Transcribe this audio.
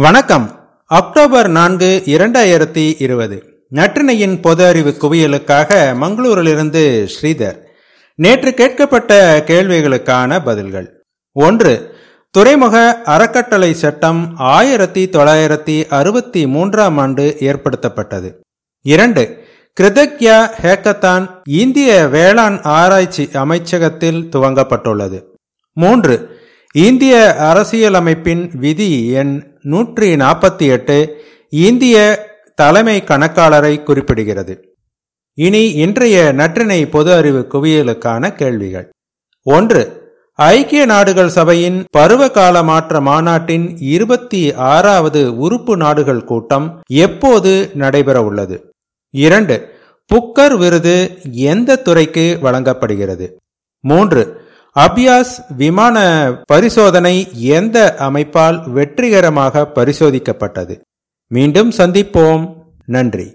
வணக்கம். அக்டோபர் நான்கு இரண்டாயிரத்தி இருபது. நற்றினையின் பொது அறிவு குவியலுக்காக மங்களூரிலிருந்து ஸ்ரீதர். நேற்று கேட்கப்பட்ட கேள்விகளுக்கான பதில்கள். ஒன்று துறைமுக அறக்கட்டளை சட்டம் ஆயிரத்தி தொள்ளாயிரத்தி அறுபத்தி மூன்றாம் ஆண்டு ஏற்படுத்தப்பட்டது. இரண்டு கிருதக்யா ஹேக்கத்தான் இந்திய வேளாண் ஆராய்ச்சி அமைச்சகத்தில் துவங்கப்பட்டுள்ளது. மூன்று இந்திய அரசியலமைப்பின் விதி எண் நூற்றி நாற்பத்தி எட்டு இந்திய தலைமை கணக்காளரை குறிப்பிடுகிறது. இனி இன்றைய நற்றினை பொது அறிவு குவியலுக்கான கேள்விகள். ஒன்று ஐக்கிய நாடுகள் சபையின் பருவகால மாற்ற மாநாட்டின் இருபத்தி ஆறாவது உறுப்பு நாடுகள் கூட்டம் எப்போது நடைபெற உள்ளது இரண்டு புக்கர் விருது எந்த துறைக்கு வழங்கப்படுகிறது? மூன்று அபியாஸ் விமான பரிசோதனை எந்த அமைப்பால் வெற்றிகரமாக பரிசோதிக்கப்பட்டது? மீண்டும் சந்திப்போம். நன்றி.